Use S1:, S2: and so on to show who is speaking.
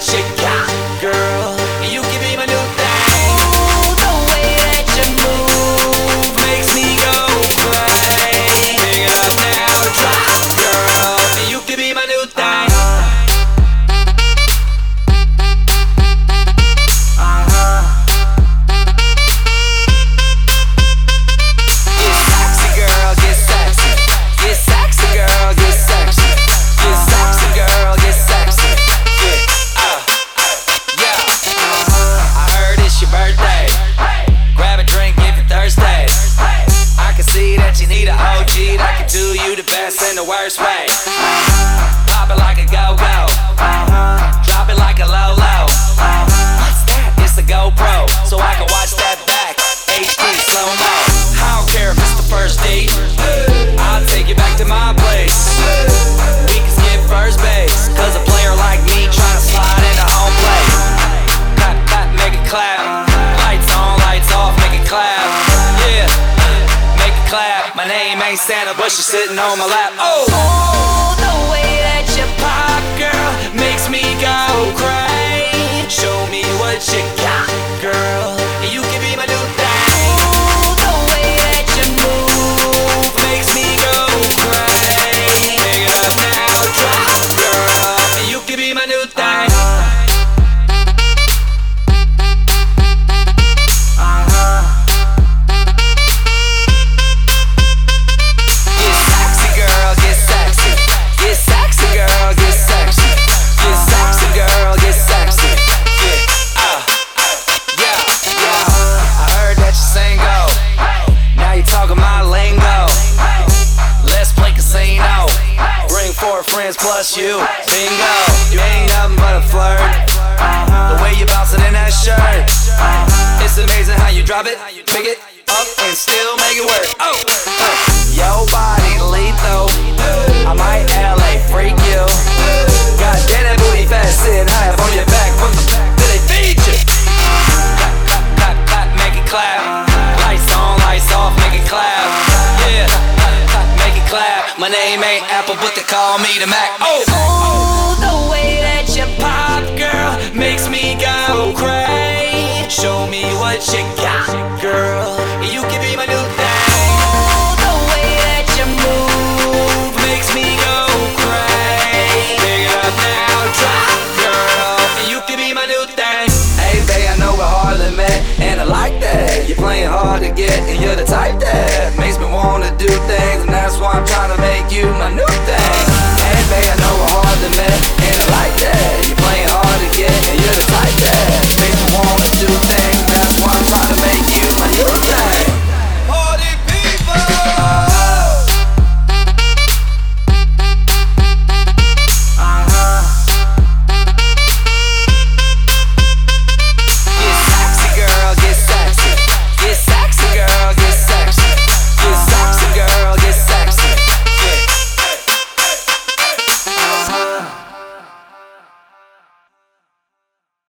S1: shake way. Pop it like a go-go.
S2: Drop it like a low-low. But she's sitting on my lap. Oh,
S1: Oh, the way that you pop, girl,
S2: makes me go crazy. show me what you friends plus you. Bingo. You ain't nothing but a flirt. The way you bouncing in that shirt. It's amazing how you drop it, pick it up, and still make it work. Oh, uh. Yo body lethal. I might LA freak you. My name ain't Apple, but they call me the Mac. Oh, Ooh, the way that you pop, girl, makes me go crazy. Show me what you